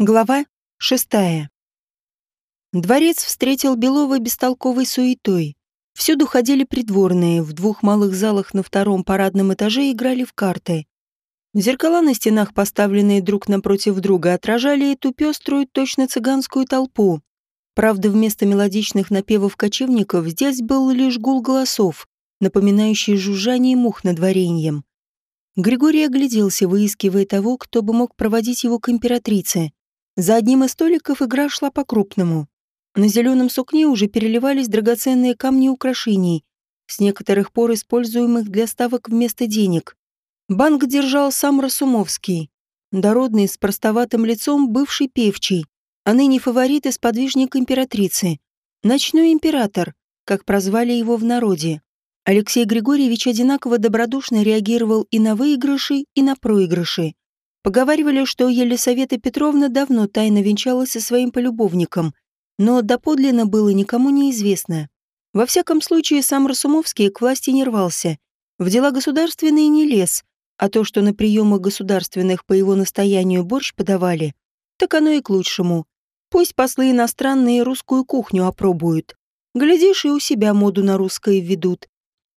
Глава шестая. Дворец встретил Белова бестолковой суетой. Всюду ходили придворные, в двух малых залах на втором парадном этаже играли в карты. Зеркала на стенах, поставленные друг напротив друга, отражали эту пеструю, точно цыганскую толпу. Правда, вместо мелодичных напевов кочевников здесь был лишь гул голосов, напоминающий жужжание мух над вареньем. Григорий огляделся, выискивая того, кто бы мог проводить его к императрице. За одним из столиков игра шла по-крупному. На зеленом сукне уже переливались драгоценные камни украшений, с некоторых пор используемых для ставок вместо денег. Банк держал сам Расумовский, дородный, с простоватым лицом, бывший певчий, а ныне фаворит и сподвижник императрицы. Ночной император, как прозвали его в народе. Алексей Григорьевич одинаково добродушно реагировал и на выигрыши, и на проигрыши. Поговаривали, что Елисавета Петровна давно тайно венчалась со своим полюбовником, но доподлинно было никому неизвестно. Во всяком случае, сам Расумовский к власти не рвался, в дела государственные не лез, а то, что на приемах государственных по его настоянию борщ подавали, так оно и к лучшему. Пусть послы иностранные русскую кухню опробуют. Глядишь, и у себя моду на русское введут.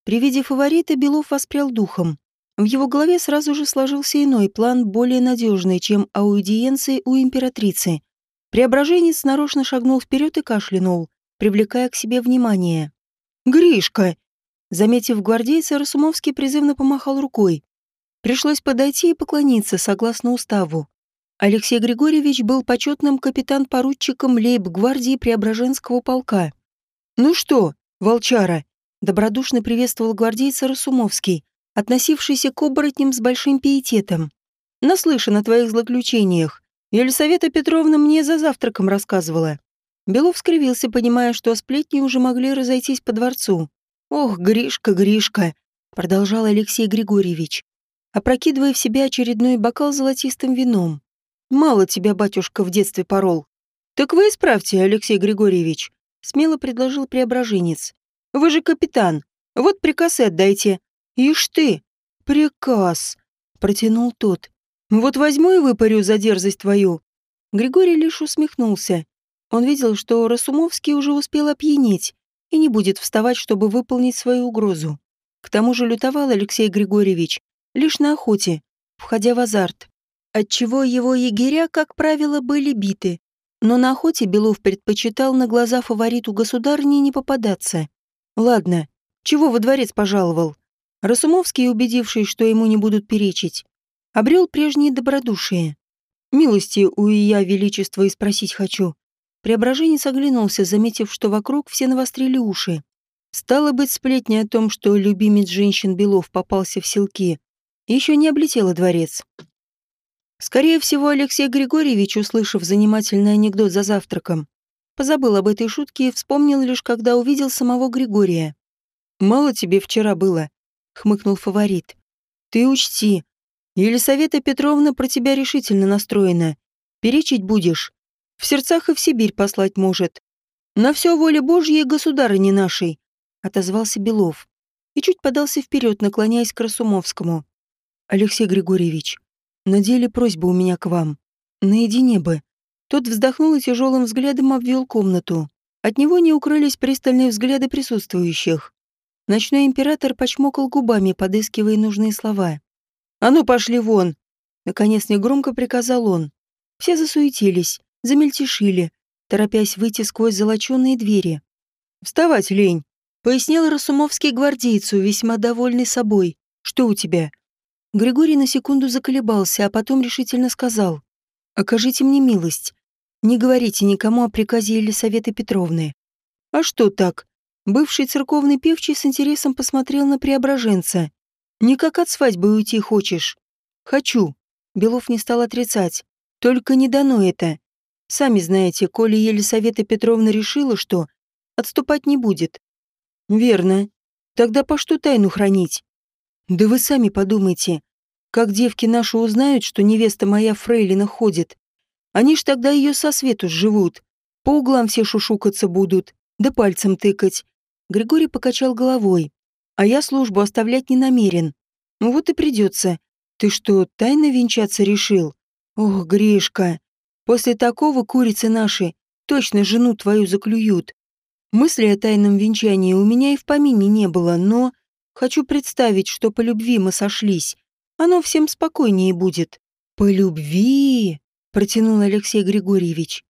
При виде фаворита Белов воспрял духом. В его голове сразу же сложился иной план, более надежный, чем аудиенции у императрицы. Преображенец нарочно шагнул вперед и кашлянул, привлекая к себе внимание. «Гришка!» Заметив гвардейца, Расумовский призывно помахал рукой. Пришлось подойти и поклониться, согласно уставу. Алексей Григорьевич был почетным капитан-поручиком лейб-гвардии Преображенского полка. «Ну что, волчара?» — добродушно приветствовал гвардейца Расумовский, относившийся к оборотням с большим пиететом. «Наслышан о твоих злоключениях. Елисавета Петровна мне за завтраком рассказывала». Белов скривился, понимая, что сплетни уже могли разойтись по дворцу. «Ох, Гришка, Гришка!» — продолжал Алексей Григорьевич, опрокидывая в себя очередной бокал золотистым вином. «Мало тебя, батюшка, в детстве порол». «Так вы исправьте, Алексей Григорьевич», — смело предложил преображенец. «Вы же капитан. Вот приказ и отдайте. «Ишь ты! Приказ!» — протянул тот. «Вот возьму и выпарю за дерзость твою!» Григорий лишь усмехнулся. Он видел, что Расумовский уже успел опьянеть и не будет вставать, чтобы выполнить свою угрозу. К тому же лютовал Алексей Григорьевич лишь на охоте, входя в азарт, отчего его егеря, как правило, были биты. Но на охоте Белов предпочитал на глаза фавориту государни не попадаться. Ладно, чего во дворец пожаловал? Расумовский, убедившись, что ему не будут перечить, обрел прежнее добродушие. «Милости у Ия Величества и спросить хочу». Преображенец оглянулся, заметив, что вокруг все навострили уши. Стало быть, сплетни о том, что любимец женщин Белов попался в селки, еще не облетела дворец. Скорее всего, Алексей Григорьевич, услышав занимательный анекдот за завтраком, позабыл об этой шутке и вспомнил лишь, когда увидел самого Григория. «Мало тебе вчера было», — хмыкнул фаворит. «Ты учти, Елисавета Петровна про тебя решительно настроена. Перечить будешь. В сердцах и в Сибирь послать может. На все воля Божья и государыни нашей», — отозвался Белов. И чуть подался вперед, наклоняясь к Расумовскому. «Алексей Григорьевич, на деле просьба у меня к вам. Наедине бы». Тот вздохнул и тяжелым взглядом обвел комнату. От него не укрылись пристальные взгляды присутствующих. Ночной император почмокал губами, подыскивая нужные слова. «А ну, пошли вон!» Наконец негромко приказал он. Все засуетились, замельтешили, торопясь выйти сквозь золоченые двери. «Вставать, лень!» — пояснил Расумовский гвардейцу, весьма довольный собой. «Что у тебя?» Григорий на секунду заколебался, а потом решительно сказал. «Окажите мне милость. Не говорите никому о приказе Елисаветы Петровны». «А что так?» Бывший церковный певчий с интересом посмотрел на преображенца. «Никак от свадьбы уйти хочешь?» «Хочу». Белов не стал отрицать. «Только не дано это. Сами знаете, коли Елисавета Петровна решила, что отступать не будет». «Верно. Тогда по что тайну хранить?» «Да вы сами подумайте. Как девки наши узнают, что невеста моя Фрейлина ходит? Они ж тогда ее со свету живут. По углам все шушукаться будут, да пальцем тыкать. Григорий покачал головой. А я службу оставлять не намерен. Вот и придется. Ты что, тайно венчаться решил? Ох, Гришка. После такого курицы наши точно жену твою заклюют. Мысли о тайном венчании у меня и в помине не было, но хочу представить, что по любви мы сошлись. Оно всем спокойнее будет. По любви, протянул Алексей Григорьевич.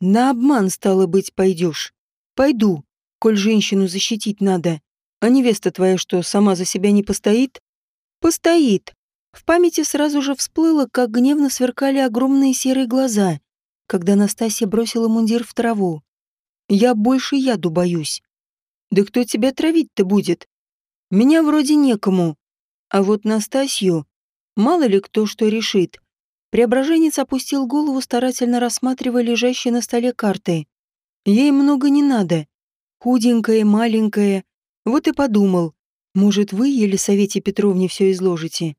На обман, стало быть, пойдешь. Пойду, коль женщину защитить надо. А невеста твоя что, сама за себя не постоит? Постоит. В памяти сразу же всплыло, как гневно сверкали огромные серые глаза, когда Настасья бросила мундир в траву. Я больше яду боюсь. Да кто тебя травить-то будет? Меня вроде некому. А вот Настасью, мало ли кто что решит. Преображенец опустил голову, старательно рассматривая лежащие на столе карты. Ей много не надо. Худенькая, маленькая. Вот и подумал. Может, вы, Елисавете Петровне, все изложите?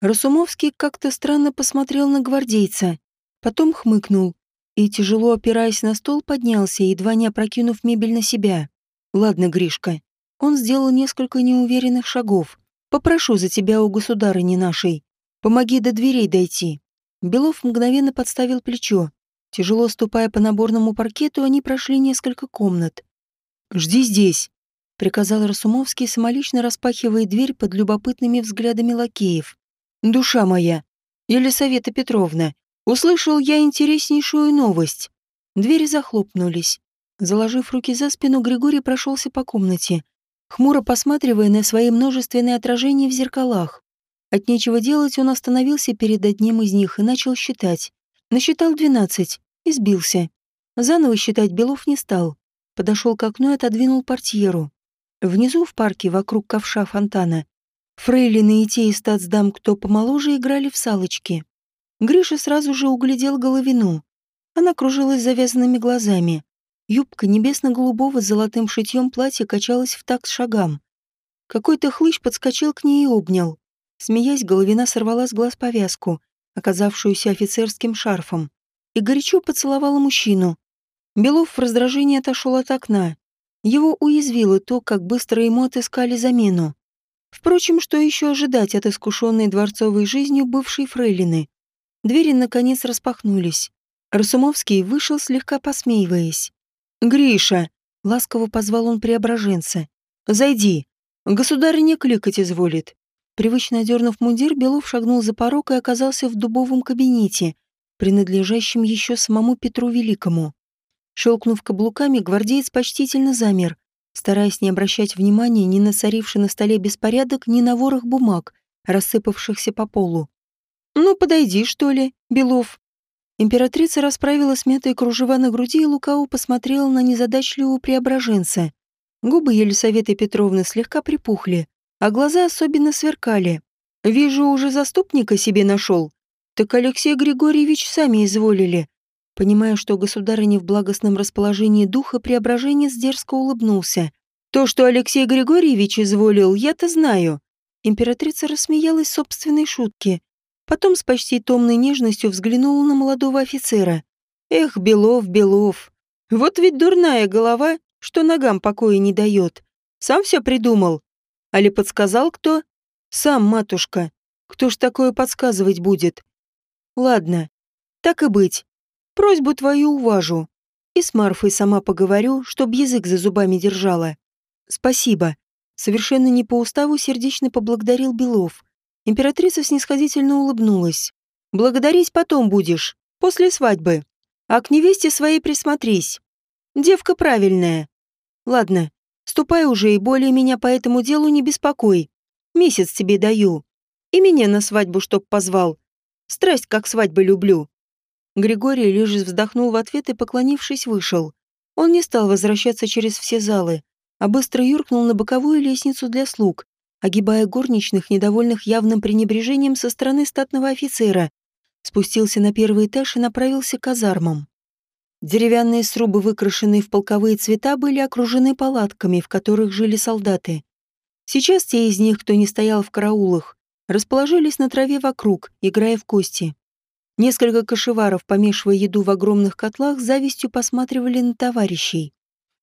Расумовский как-то странно посмотрел на гвардейца, потом хмыкнул и, тяжело опираясь на стол, поднялся, едва не опрокинув мебель на себя. «Ладно, Гришка». Он сделал несколько неуверенных шагов. «Попрошу за тебя у государыни нашей. Помоги до дверей дойти». Белов мгновенно подставил плечо. Тяжело ступая по наборному паркету, они прошли несколько комнат. «Жди здесь», — приказал Расумовский, самолично распахивая дверь под любопытными взглядами лакеев. «Душа моя, Елисавета Петровна, Услышал я интереснейшую новость. Двери захлопнулись. Заложив руки за спину, Григорий прошелся по комнате, хмуро посматривая на свои множественные отражения в зеркалах. От нечего делать он остановился перед одним из них и начал считать. Насчитал двенадцать и сбился. Заново считать Белов не стал. Подошел к окну и отодвинул портьеру. Внизу в парке, вокруг ковша фонтана, фрейлины и те из стацдам, кто помоложе, играли в салочки. Гриша сразу же углядел головину. Она кружилась завязанными глазами. Юбка небесно-голубого с золотым шитьем платья качалась в такт шагам. Какой-то хлыщ подскочил к ней и обнял. Смеясь, головина сорвала с глаз повязку, оказавшуюся офицерским шарфом, и горячо поцеловала мужчину. Белов в раздражении отошел от окна. Его уязвило то, как быстро ему отыскали замену. Впрочем, что еще ожидать от искушенной дворцовой жизнью бывшей фрейлины? Двери, наконец, распахнулись. Расумовский вышел, слегка посмеиваясь. «Гриша!» — ласково позвал он преображенца. «Зайди. Государыня кликать изволит». Привычно одернув мундир, Белов шагнул за порог и оказался в дубовом кабинете, принадлежащем еще самому Петру Великому. Щелкнув каблуками, гвардеец почтительно замер, стараясь не обращать внимания ни на царивший на столе беспорядок, ни на ворох бумаг, рассыпавшихся по полу. «Ну, подойди, что ли, Белов». Императрица расправила смятые кружева на груди и лукаво посмотрела на незадачливого преображенца. Губы Елисаветы Петровны слегка припухли, а глаза особенно сверкали. «Вижу, уже заступника себе нашел. Так Алексей Григорьевич сами изволили». Понимая, что государыня в благостном расположении духа, преображенец дерзко улыбнулся. «То, что Алексей Григорьевич изволил, я-то знаю». Императрица рассмеялась собственной шутке, Потом с почти томной нежностью взглянула на молодого офицера. «Эх, Белов, Белов, вот ведь дурная голова, что ногам покоя не дает. Сам все придумал. Али подсказал кто? Сам, матушка. Кто ж такое подсказывать будет? Ладно, так и быть. Просьбу твою уважу. И с Марфой сама поговорю, чтоб язык за зубами держала. Спасибо. Совершенно не по уставу сердечно поблагодарил Белов. Императрица снисходительно улыбнулась. «Благодарить потом будешь, после свадьбы. А к невесте своей присмотрись. Девка правильная. Ладно, ступай уже и более меня по этому делу не беспокой. Месяц тебе даю. И меня на свадьбу чтоб позвал. Страсть как свадьбы люблю». Григорий лишь вздохнул в ответ и, поклонившись, вышел. Он не стал возвращаться через все залы, а быстро юркнул на боковую лестницу для слуг, огибая горничных, недовольных явным пренебрежением со стороны статного офицера, спустился на первый этаж и направился к казармам. Деревянные срубы, выкрашенные в полковые цвета, были окружены палатками, в которых жили солдаты. Сейчас те из них, кто не стоял в караулах, расположились на траве вокруг, играя в кости. Несколько кошеваров, помешивая еду в огромных котлах, завистью посматривали на товарищей.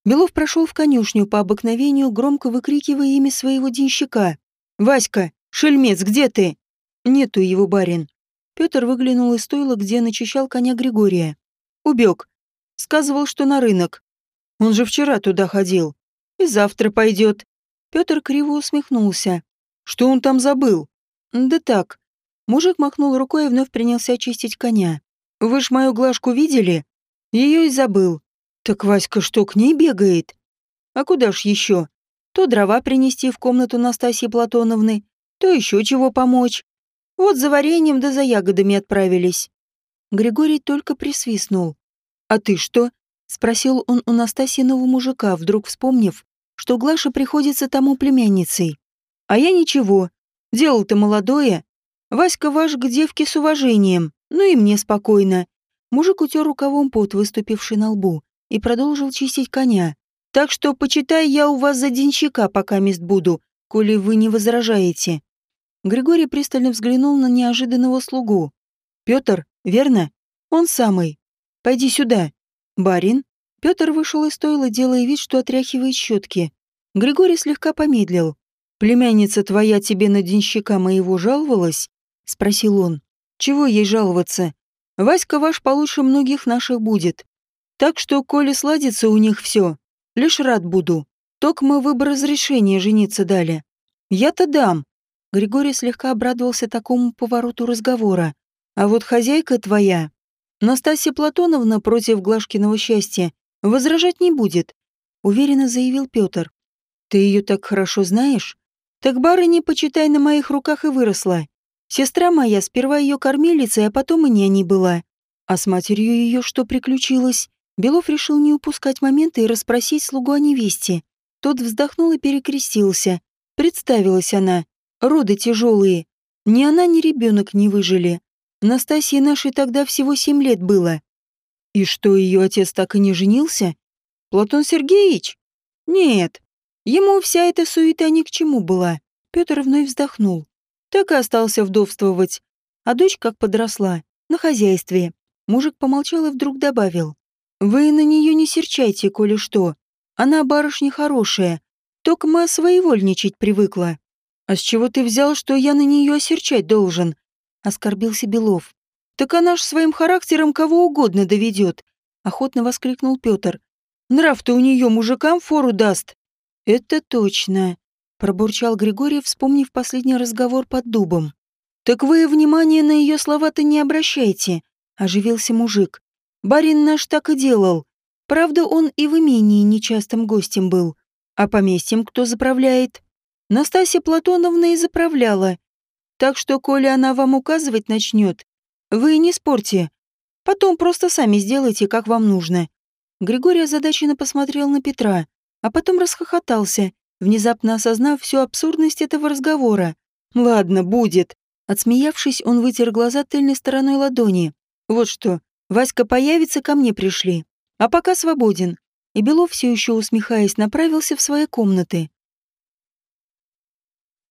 Белов прошел в конюшню по обыкновению, громко выкрикивая имя своего денщика. «Васька! Шельмец, где ты?» «Нету его, барин». Петр выглянул из стойла, где начищал коня Григория. Убег. Сказывал, что на рынок. Он же вчера туда ходил. И завтра пойдет. Петр криво усмехнулся. Что он там забыл? Да так. Мужик махнул рукой и вновь принялся очистить коня. Вы ж мою Глашку видели? Ее и забыл. Так Васька что, к ней бегает? А куда ж еще? То дрова принести в комнату Настасьи Платоновны, то еще чего помочь. Вот за вареньем да за ягодами отправились. Григорий только присвистнул. «А ты что?» — спросил он у Настасьиного мужика, вдруг вспомнив, что Глаша приходится тому племянницей. «А я ничего. Дело-то молодое. Васька ваш к девке с уважением, ну и мне спокойно». Мужик утер рукавом пот, выступивший на лбу, и продолжил чистить коня. «Так что, почитай, я у вас за денщика пока мест буду, коли вы не возражаете». Григорий пристально взглянул на неожиданного слугу. «Петр, верно? Он самый. Пойди сюда. Барин». Петр вышел из стойла, делая вид, что отряхивает щетки. Григорий слегка помедлил. «Племянница твоя тебе на денщика моего жаловалась?» — спросил он. «Чего ей жаловаться? Васька ваш получше многих наших будет. Так что, коли сладится у них все, лишь рад буду. Только мы выбор разрешения жениться дали. Я-то дам». Григорий слегка обрадовался такому повороту разговора. «А вот хозяйка твоя, Настасья Платоновна против Глашкиного счастья возражать не будет», — уверенно заявил Петр. «Ты ее так хорошо знаешь? Так барыня, почитай, на моих руках и выросла. Сестра моя сперва ее кормилицей, а потом и няней была. А с матерью ее что приключилось?» Белов решил не упускать момента и расспросить слугу о невесте. Тот вздохнул и перекрестился. Представилась она. Роды тяжелые. Ни она, ни ребенок не выжили. Настасье нашей тогда всего семь лет было. И что, ее отец так и не женился? Платон Сергеевич? Нет. Ему вся эта суета ни к чему была. Петр вновь вздохнул. Так и остался вдовствовать. А дочь как подросла. На хозяйстве. Мужик помолчал и вдруг добавил. Вы на нее не серчайте, коли что. Она барышня хорошая. Только мы своевольничать привыкла. А с чего ты взял, что я на нее осерчать должен? Оскорбился Белов. Так она ж своим характером кого угодно доведет, охотно воскликнул Петр. Нрав-то у нее мужикам фору даст. Это точно, пробурчал Григорий, вспомнив последний разговор под дубом. Так вы внимание на ее слова-то не обращайте, оживился мужик. Барин наш так и делал. Правда, он и в имении нечастым гостем был. А поместьем кто заправляет? Настасья Платоновна и заправляла. Так что, коли она вам указывать начнет, вы не спорьте. Потом просто сами сделайте, как вам нужно. Григорий озадаченно посмотрел на Петра, а потом расхохотался, внезапно осознав всю абсурдность этого разговора. «Ладно, будет». Отсмеявшись, он вытер глаза тыльной стороной ладони. «Вот что, Васька появится, ко мне пришли. А пока свободен». И Белов, все еще усмехаясь, направился в свои комнаты.